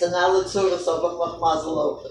so now let's sort of, sort of, mazel tov.